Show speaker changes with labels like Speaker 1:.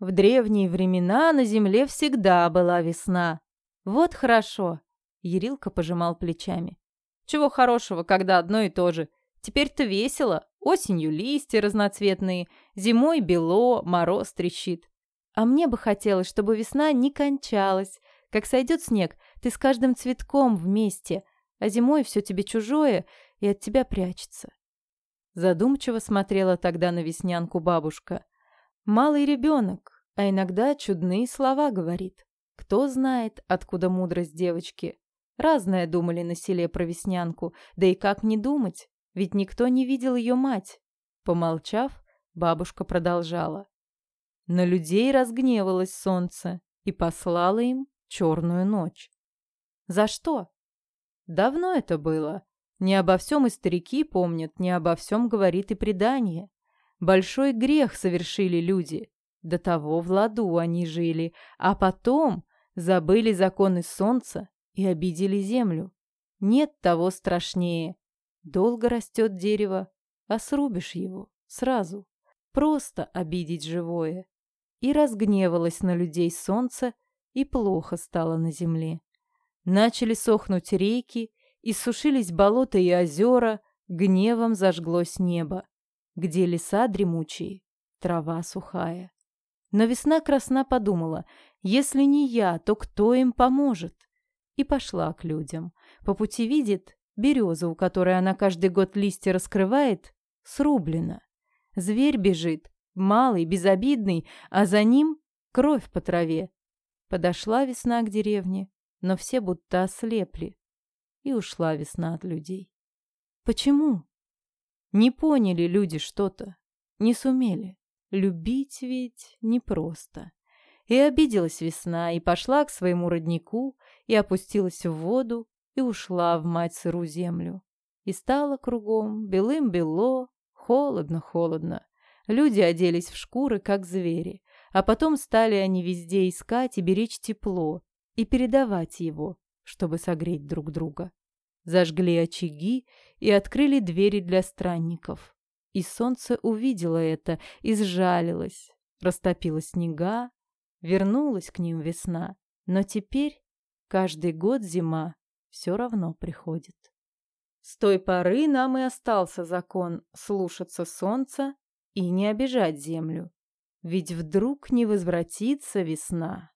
Speaker 1: В древние времена на земле всегда была весна. Вот хорошо. Ерилка пожимал плечами. Чего хорошего, когда одно и то же. Теперь-то весело. Осенью листья разноцветные, зимой бело, мороз трещит. А мне бы хотелось, чтобы весна не кончалась. Как сойдет снег, ты с каждым цветком вместе, а зимой все тебе чужое и от тебя прячется. Задумчиво смотрела тогда на веснянку бабушка. Малый ребенок, а иногда чудные слова говорит. Кто знает, откуда мудрость девочки. Разное думали на селе про Веснянку, да и как не думать, ведь никто не видел ее мать. Помолчав, бабушка продолжала. На людей разгневалось солнце и послало им черную ночь. За что? Давно это было. Не обо всем и старики помнят, не обо всем говорит и предание. Большой грех совершили люди. До того в ладу они жили, а потом забыли законы солнца и обидели землю. Нет того страшнее. Долго растет дерево, а срубишь его сразу. Просто обидеть живое. И разгневалось на людей солнце, и плохо стало на земле. Начали сохнуть реки, и сушились болота и озера, гневом зажглось небо где леса дремучие, трава сухая. Но весна красна подумала, если не я, то кто им поможет? И пошла к людям. По пути видит, березу, у которой она каждый год листья раскрывает, срублена. Зверь бежит, малый, безобидный, а за ним кровь по траве. Подошла весна к деревне, но все будто ослепли. И ушла весна от людей. Почему? Не поняли люди что-то, не сумели. Любить ведь непросто. И обиделась весна, и пошла к своему роднику, и опустилась в воду, и ушла в мать сыру землю. И стало кругом белым-бело, холодно-холодно. Люди оделись в шкуры, как звери, а потом стали они везде искать и беречь тепло, и передавать его, чтобы согреть друг друга. Зажгли очаги и открыли двери для странников. И солнце увидело это и сжалилось. Растопило снега, вернулась к ним весна. Но теперь каждый год зима все равно приходит. С той поры нам и остался закон слушаться солнца и не обижать землю. Ведь вдруг не возвратится весна.